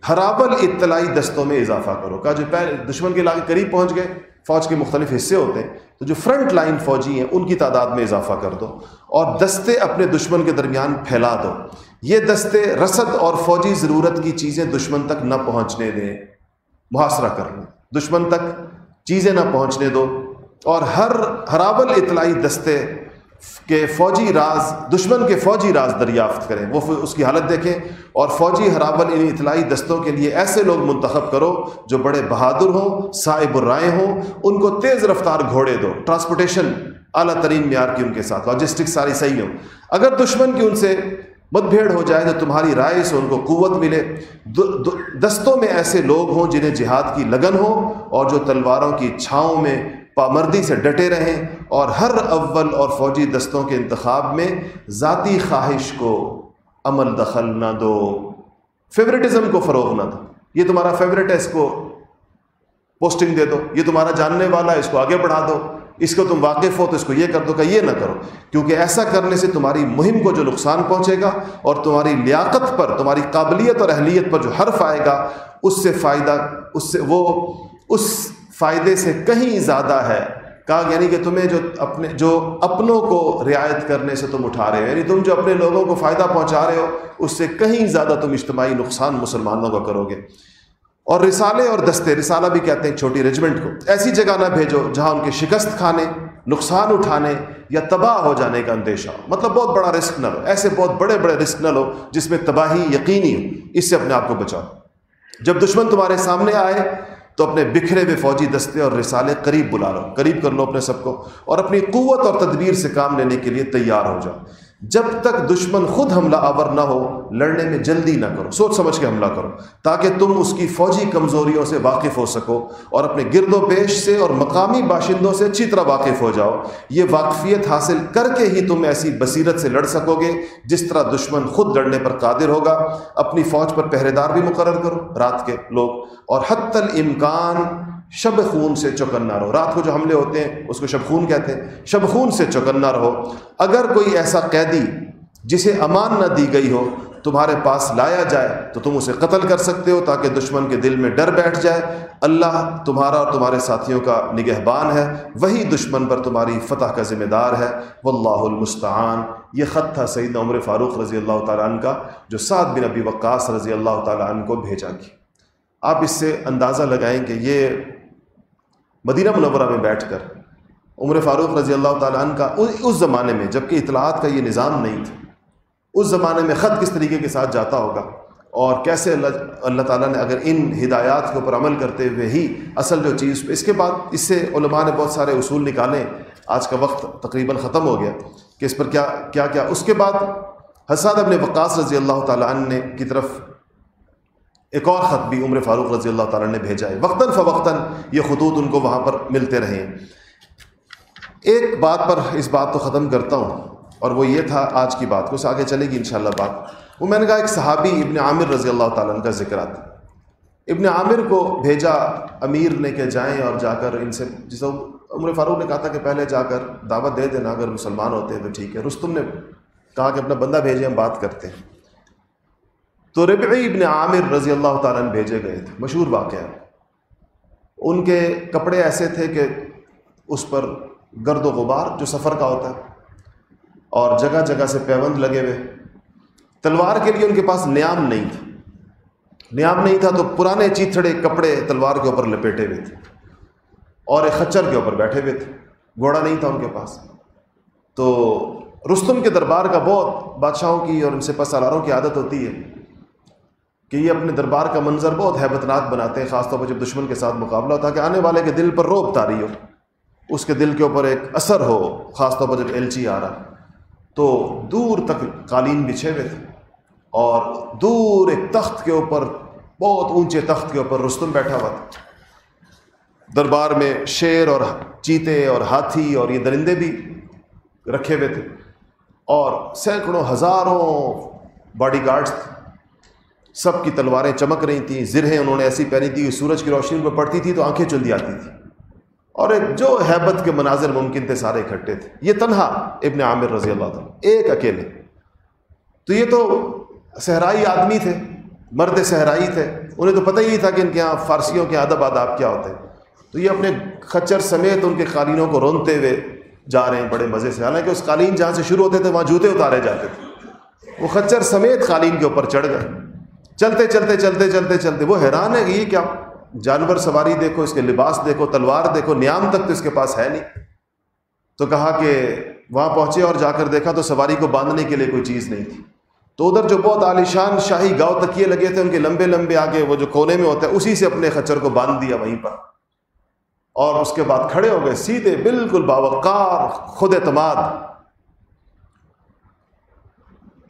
ہرابل اطلاعی دستوں میں اضافہ کرو۔ کا جو پہلے دشمن کے علاقے قریب پہنچ گئے، فوج کے مختلف حصے ہوتے ہیں، تو جو فرنٹ لائن فوجی ہیں، ان کی تعداد میں اضافہ کر دو اور دستے اپنے دشمن کے درمیان پھیلا دو۔ یہ دستے رسد اور فوجی ضرورت کی چیزیں دشمن تک نہ پہنچنے دیں، محاصرہ کر لیں۔ دشمن تک چیزیں نہ پہنچنے دو۔ اور ہر ہراول اطلاعی دستے کہ فوجی راز، دشمن کے فوجی راز دریافت کریں۔ وہ اس کی حالت دیکھیں۔ اور فوجی حرابل ان اطلاعی دستوں کے لیے ایسے لوگ منتخب کرو جو بڑے بہادر ہوں صاحب الرائے ہوں۔ ان کو تیز رفتار گھوڑے دو۔ ٹرانسپورٹیشن اعلیٰ ترین معیار کی ان کے ساتھ۔ لاجسٹک ساری صحیح ہوں۔ اگر دشمن کی ان سے مت بھیڑ ہو جائے تو تمہاری رائے سے ان کو قوت ملے۔ دستوں میں ایسے لوگ ہوں جنہیں جہاد کی لگن ہو اور جو تلواروں کی چھاؤں میں پامردی سے ڈٹے رہیں اور ہر اول اور فوجی دستوں کے انتخاب میں ذاتی خواہش کو عمل دخل نہ دو۔ فیوریٹزم کو فروغ نہ دو۔ یہ تمہارا فیوریٹ ہے، اس کو پوسٹنگ دے دو۔ یہ تمہارا جاننے والا ہے، اس کو آگے بڑھا دو۔ اس کو تم واقف ہو تو اس کو یہ کر دو، کہ یہ نہ کرو۔ کیونکہ ایسا کرنے سے تمہاری مہم کو جو نقصان پہنچے گا اور تمہاری لیاقت پر، تمہاری قابلیت اور اہلیت پر جو حرف آئے گا، اس سے فائدہ، اس سے وہ، اس فائدے سے کہیں زیادہ ہے۔ کہا یعنی کہ تمہیں جو اپنے، جو اپنوں کو رعایت کرنے سے تم اٹھا رہے ہو یعنی تم جو اپنے لوگوں کو فائدہ پہنچا رہے ہو، اس سے کہیں زیادہ تم اجتماعی نقصان مسلمانوں کا کرو گے۔ اور رسالے اور دستے رسالہ بھی کہتے ہیں چھوٹی ریجمنٹ کو۔ ایسی جگہ نہ بھیجو جہاں ان کے شکست کھانے، نقصان اٹھانے یا تباہ ہو جانے کا اندیشہ ہو۔ مطلب بہت بڑا رسک نہ لو ایسے بہت بڑے بڑے رسک نہ لو جس میں تباہی یقینی ہو۔ اس سے اپنے آپ کو بچاؤ۔ جب دشمن تمہارے سامنے آئے تو اپنے بکھرے ہوئے فوجی دستے اور رسالے قریب بلا لو۔ قریب کر لو اپنے سب کو اور اپنی قوت اور تدبیر سے کام لینے کے لیے تیار ہو جاؤ۔ جب تک دشمن خود حملہ آور نہ ہو، لڑنے میں جلدی نہ کرو۔ سوچ سمجھ کے حملہ کرو، تاکہ تم اس کی فوجی کمزوریوں سے واقف ہو سکو اور اپنے گرد و پیش سے اور مقامی باشندوں سے اچھی طرح واقف ہو جاؤ۔ یہ واقفیت حاصل کر کے ہی تم ایسی بصیرت سے لڑ سکو گے جس طرح دشمن خود لڑنے پر قادر ہوگا۔ اپنی فوج پر پہرے دار بھی مقرر کرو، رات کے لوگ۔ اور حت الامکان شب خون سے چوکنا رہو رات کو جو حملے ہوتے ہیں، اس کو شب خون کہتے ہیں۔ شب خون سے چوکنا رہو۔ اگر کوئی ایسا قیدی جسے امان نہ دی گئی ہو، تمہارے پاس لایا جائے، تو تم اسے قتل کر سکتے ہو تاکہ دشمن کے دل میں ڈر بیٹھ جائے۔ اللہ تمہارا اور تمہارے ساتھیوں کا نگہبان ہے۔ وہی دشمن پر تمہاری فتح کا ذمہ دار ہے۔ واللہ المستعان۔ یہ خط تھا سعید عمر فاروق رضی اللہ تعالیٰ عنہ کا، جو سعد بن ابی وقاص رضی اللہ تعالیٰ عنہ کو بھیجا گیا۔ آپ اس سے اندازہ لگائیں کہ یہ مدینہ منورہ میں بیٹھ کر عمر فاروق رضی اللہ تعالیٰ عنہ کا اس زمانے میں جبکہ اطلاعات کا یہ نظام نہیں تھا، اس زمانے میں خط کس طریقے کے ساتھ جاتا ہوگا اور کیسے اللہ اللہ تعالیٰ نے اگر ان ہدایات کے اوپر عمل کرتے ہوئے ہی اصل جو چیز، اس کے بعد اس سے علماء نے بہت سارے اصول نکالے۔ آج کا وقت تقریباً ختم ہو گیا۔ کہ اس پر کیا کیا کیا؟ اس کے بعد حساد ابن وقاص رضی اللہ تعالیٰ عنہ نے کی طرف ایک اور خط بھی عمر فاروق رضی اللہ تعالیٰ نے بھیجا ہے۔ وقتاً فوقتاً یہ خطوط ان کو وہاں پر ملتے رہے۔ ایک بات پر اس بات کو ختم کرتا ہوں، اور وہ یہ تھا آج کی بات کو اس آگے چلے گی انشاءاللہ بات۔ وہ میں نے کہا ایک صحابی ابن عامر رضی اللہ تعالیٰ کا ذکر آتا ابن عامر کو بھیجا امیر نے کہ جائیں اور جا کر ان سے جسے عمر فاروق نے کہا تھا کہ پہلے جا کر دعوت دے دینا، اگر مسلمان ہوتے ہیں تو ٹھیک ہے۔ رستم نے کہا کہ اپنا بندہ بھیجے ہم بات کرتے ہیں۔ تو ربعی ابن عامر رضی اللہ تعالیٰ نے بھیجے گئے تھے، مشہور واقعہ ان کے کپڑے ایسے تھے کہ اس پر گرد و غبار جو سفر کا ہوتا ہے اور جگہ جگہ سے پیوند لگے ہوئے۔ تلوار کے لیے ان کے پاس نیام نہیں تھا نیام نہیں تھا تو پرانے چیتھڑے کپڑے تلوار کے اوپر لپیٹے ہوئے تھے اور ایک خچر کے اوپر بیٹھے ہوئے تھے۔ گھوڑا نہیں تھا ان کے پاس۔ تو رستم کے دربار کا بہت بادشاہوں کی اور ان سے پسالاروں کی عادت ہوتی ہے۔ کہ یہ اپنے دربار کا منظر بہت حیبت ناک بناتے ہیں، خاص طور پر جب دشمن کے ساتھ مقابلہ ہوتا ہے کہ آنے والے کے دل پر روب تاری ہو، اس کے دل کے اوپر ایک اثر ہو، خاص طور پر جب ایلچی جی آ رہا۔ تو دور تک قالین بچھے ہوئے تھے اور دور ایک تخت کے اوپر، بہت اونچے تخت کے اوپر رستم بیٹھا ہوا تھا۔ دربار میں شیر اور چیتے اور ہاتھی اور یہ درندے بھی رکھے ہوئے تھے اور سینکڑوں ہزاروں باڈی گارڈس تھے۔ سب کی تلواریں چمک رہی تھیں، زرہیں انہوں نے ایسی پہنی تھی کہ سورج کی روشنی پہ پڑتی تھی تو آنکھیں چلدی آتی تھیں۔ اور ایک جو حیبت کے مناظر ممکن تھے، سارے اکٹھے تھے۔ یہ تنہا ابن عامر رضی اللہ تعالیٰ ایک اکیلے۔ تو یہ تو صحرائی آدمی تھے، مرد صحرائی تھے۔ انہیں تو پتہ ہی نہیں تھا کہ ان کے یہاں فارسیوں کے ادب آداب کیا ہوتے تو یہ اپنے خچر سمیت ان کے قالینوں کو رونتے ہوئے جا رہے ہیں، بڑے مزے سے۔ حالانکہ اس قالین جہاں سے شروع ہوتے تھے، وہاں جوتے اتارے جاتے تھے۔ وہ خچر سمیت قالین کے اوپر چڑھ گئے۔ چلتے چلتے چلتے چلتے چلتے وہ حیران ہے کہ یہ کیا؟ جانور سواری دیکھو، اس کے لباس دیکھو، تلوار دیکھو، نیام تک تو اس کے پاس ہے نہیں۔ تو کہا کہ وہاں پہنچے اور جا کر دیکھا تو سواری کو باندھنے کے لیے کوئی چیز نہیں تھی۔ تو ادھر جو بہت عالیشان شاہی گاؤں تکیے لگے تھے، ان کے لمبے لمبے آگے وہ جو کونے میں ہوتا ہے اسی سے اپنے خچر کو باندھ دیا وہیں پر۔ اور اس کے بعد کھڑے ہو گئے، سیدھے بالکل باوقار خود اعتماد۔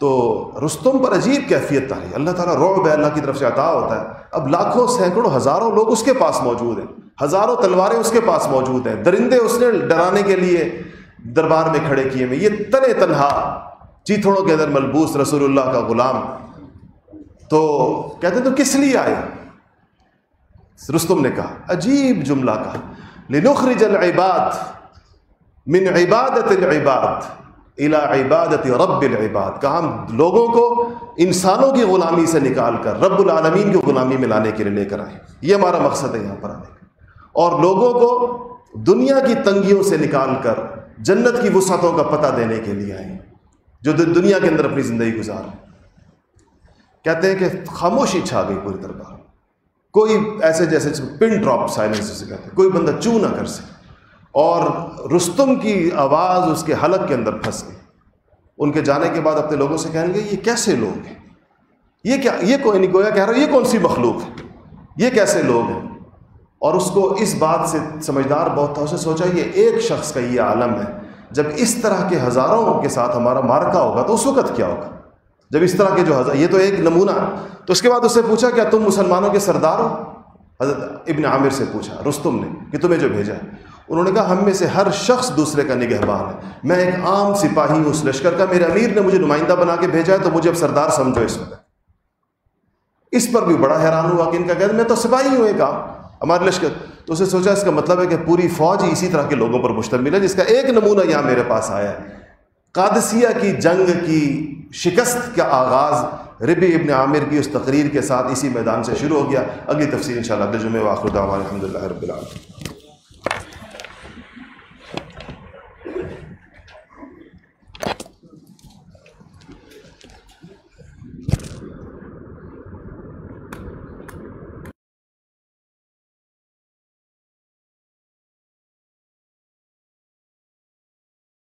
تو رستم پر عجیب کیفیت تاری۔ اللہ تعالیٰ روب ہے، اللہ کی طرف سے عطا ہوتا ہے۔ اب لاکھوں، سینکڑوں، ہزاروں لوگ اس کے پاس موجود ہیں۔ ہزاروں تلواریں اس کے پاس موجود ہیں۔ درندے اس نے ڈرانے کے لیے دربار میں کھڑے کیے ہوئے۔ یہ تن تنہا۔ جی چیتھڑوں کے اندر ملبوس رسول اللہ کا غلام۔ تو کہتے ہیں، تو کس لیے آئے؟ رستم نے کہا، عجیب جملہ کہا۔ لنخرج العباد من عبادت العباد۔ الى عبادت رب العباد، کہا ہم لوگوں کو انسانوں کی غلامی سے نکال کر رب العالمین کی غلامی میں لانے کے لیے لے کر آئے یہ ہمارا مقصد ہے یہاں پر آنے کا۔ اور لوگوں کو دنیا کی تنگیوں سے نکال کر جنت کی وسعتوں کا پتہ دینے کے لیے آئے جو دنیا کے اندر اپنی زندگی گزار کہتے ہیں کہ خاموشی چھا گئی پوری طرح کوئی ایسے جیسے پن ڈراپ سائلنس سے کہتے ہیں، کوئی بندہ چو نہ کر سکے۔ اور رستم کی آواز اس کے حلق کے اندر پھنس گئی۔ ان کے جانے کے بعد اپنے لوگوں سے کہیں گے یہ کیسے لوگ ہیں؟ یہ کیا، یہ کوئی یعنی نہیں گویا کہہ رہا یہ کون سی مخلوق ہے؟ یہ کیسے لوگ ہیں؟ اور اس کو اس بات سے سمجھدار بہت تھا اسے سوچا، یہ ایک شخص کا یہ عالم ہے۔ جب اس طرح کے ہزاروں کے ساتھ ہمارا مارکا ہوگا تو اس وقت کیا ہوگا؟ جب اس طرح کے جو ہزار، یہ تو ایک نمونہ۔ تو اس کے بعد اس سے پوچھا، کیا تم مسلمانوں کے سردار ہو؟ حضرت ابن عامر سے پوچھا، رستم نے، کہ تمہیں جو بھیجا ہے۔ انہوں نے کہا، ہم میں سے ہر شخص دوسرے کا نگہبان ہے۔ میں ایک عام سپاہی ہوں اس لشکر کا۔ میرے امیر نے مجھے نمائندہ بنا کے بھیجا ہے تو مجھے اب سردار سمجھو اس وقت۔ اس پر بھی بڑا حیران ہوا کہ ان کا کہتے میں تو سپاہی ہوں ایک عام، ہمارے لشکر۔ تو اسے سوچا، اس کا مطلب ہے کہ پوری فوج ہی اسی طرح کے لوگوں پر مشتمل ہے، جس کا ایک نمونہ یہاں میرے پاس آیا ہے۔ قادسیہ کی جنگ کی شکست کا آغاز ربی ابن عامر کی اس تقریر کے ساتھ اسی میدان سے شروع ہو گیا۔ اگلی تفصیل ان شاء اللہ جمعہ واخر الحمد للہ رب العالمین۔